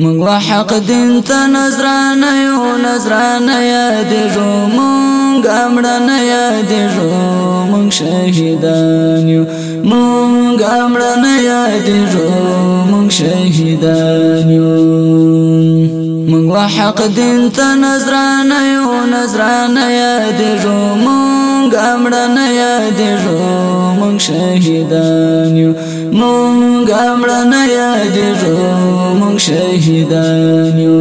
منگو حق دین تا نظران یو نظران یادیجو منگ امران یادیجو منگ شهیدان یو منگ امران یادیجو منگ شهیدان یو منگو حق دین تا نظران یو نظران یادیجو منگ امران یادیجو منگ شهیدان یو مونږ امړه نه یادېږو مونږ شهیدان یو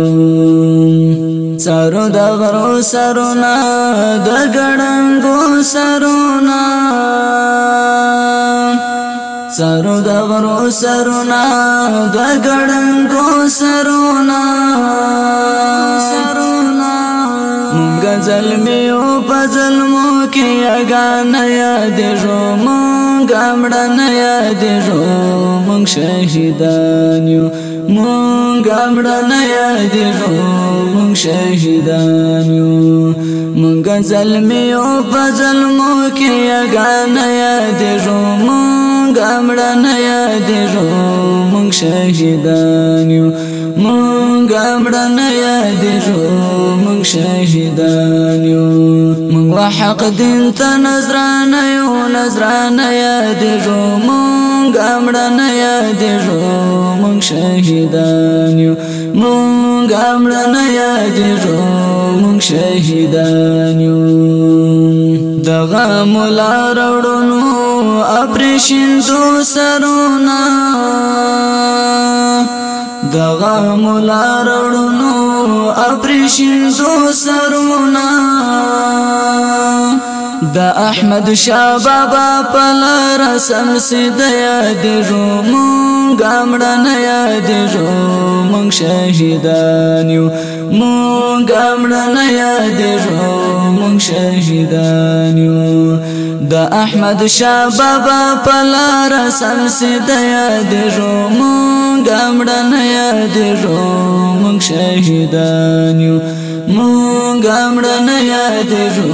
سارو د غرو سرونه د ګړنګو سرونه سارو د غرو سرونه د ګړنګو سرونه سرونه مونږ ځلمي او په ځلمو کې اګان یادېږو مونږ منګه مړنه یاد جو مونږ شهیدان یو مونږه مړنه یاد جو مونږ شهیدان یو مونږه ظلمي او په ظلمو کې یګان یاد جو مونږه مړنه یاد جو مونږ شهیدان یو مونږ امرن یاد شو مونږ شهیدان یو مونږ حق دین ته نظرانه یو نظرانه یاد شو مونږ امرن یاد شو مونږ شهیدان یو مونږ امرن یاد شو مونږ شهیدان یو دغه مولا راوړو اپریشن دو سرونه دغه مولا رړونو اپریشن زو سرمنا د احمد شاه بابا پل رسم سید یاد رو مونږ امړن یاد رو مونږ شهیدان یو مونږ امړن یاد رو مونږ شهیدان یو د احمد شاه بابا پلار سر سید یاد رو مونږ امړن یاد رو مونږ شهیدان یو مونږ امړن یاد رو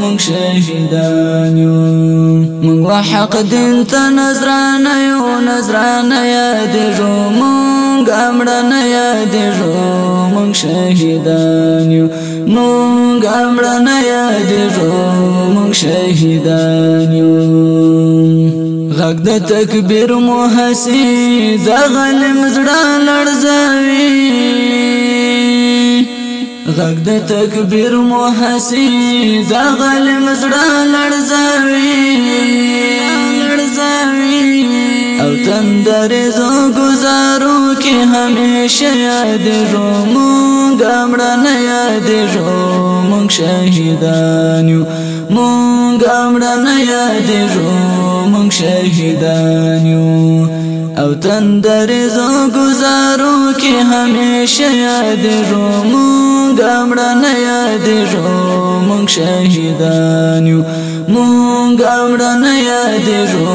مونږ شهیدان یو مونږ حق دین ته نظرانه یو نظرانه یاد رو مونږ مونږ امړه نه یادېږو مونږ شهیدان یو مونږ امړه نه یادېږو مونږ شهیدان یو غږ د تکبیر مو حسی د غلم زړه لړزوي غږ د تکبیر مو حسی د غلم زړه لړزوي زمین او تندر زو گزارو کې همیشه یاد رو مونږ امړه یاد رو مونږ شهیدان یو مونږ امړه یاد رو مونږ شهیدان یو او تندر زو گزارو کې همیشه یاد رو مونږ امړه نه یاد رو مونږ شهیدان یو مونږ امړه نه یاد رو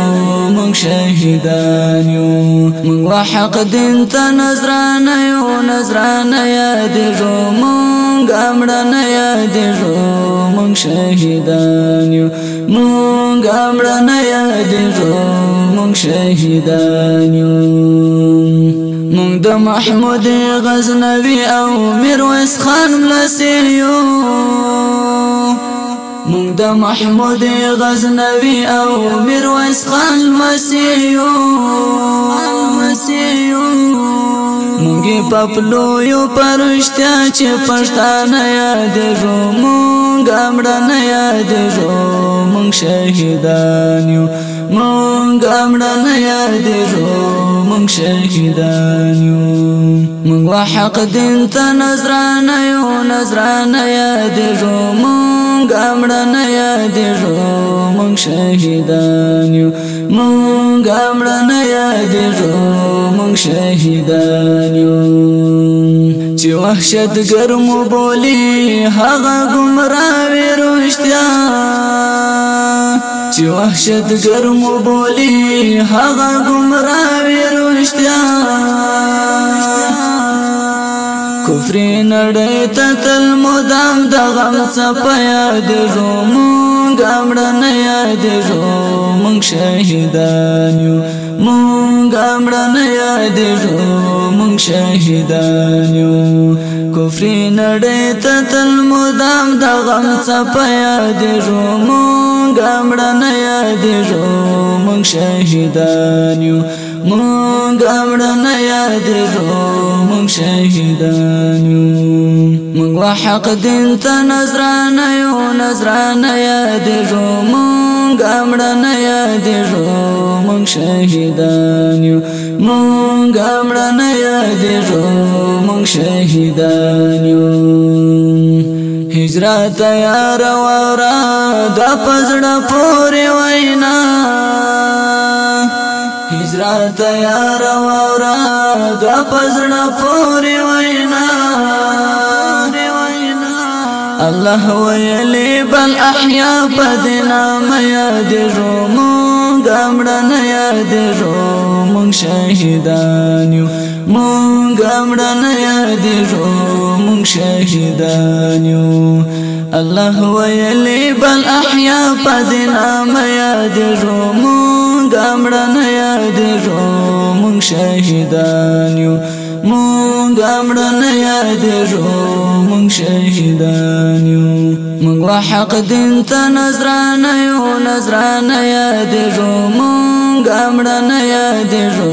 مونږ شهیدان یو مونږ حق دین ته نظرانه یو نظرانه یاد رو مونږ امړه نه یاد رو مونږ شهیدان یو مونږ امړه نه یاد رو مونږ شهیدان یو مونږ د محمود غزنوي او میرویس خان ملسل یو مونږ د محمود غزنوي او میرویس خان ملسل یو مونږه پپلو یو پرشتیا چې پښتانه یاد رو مونږ امړه نه یاد رو مونږ شهیدان یو مونږ امړه نه یادېږو مونږ شهیدان یو مونږ حق دین ته نظرانه یو نظرانه یادېږو مونږ امړه نه یادېږو مونږ شهیدان یو مونږ امړه نه یادېږو مونږ شهیدان یو چې وحشت ګرم بولی هغه گمراوي رښتیا چې وحشت ګرم بولی هغه گمراوي رښتیا کفر نړۍ ته تل مدام د غم سپیا د رومون ګمړ نه یاد رومون شهیدان یو مونږ امړن یاد جو مونږ شهیدان یو کفر نړۍ ته تل مدام د غم څپه یاد جو مونږ امړن یاد جو مونږ شهیدان یو مونږ امړه نه یادېږو مونږ شهیدان یو مونږ حق دین ته نظرانه یو نظرانه یادېږو مونږ امړه نه یادېږو مونږ شهیدان یو مونږ امړه نه یادېږو مونږ شهیدان یو هجرت یار ورا د پزړه پورې وینا تیار وورا دا پزړه پورې وینا الله ویلی بل احیا پدنا میا دې روم غمړن یا دې روم شهیدان یو مون غمړن یا دې روم شهیدان یو الله ویلی بل احیا پدنا میا دې روم د امړن یاد جو مونږ شهیدان یو مونږ امړن یاد جو مونږ شهیدان یو مونږ حق دین ته نظران یو نظران یاد جو مونږ امړن یاد جو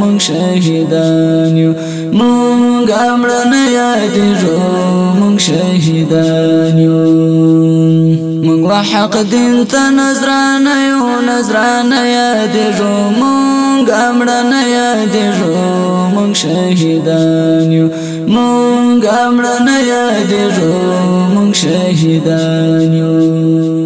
مونږ شهیدان یو مونږ امړن یاد جو مونږ شهیدان یو حق دین ته نظران یو نظران یاد جو مونږ امړن یاد جو مونږ شهیدان یو مونږ امړن یاد جو مونږ شهیدان یو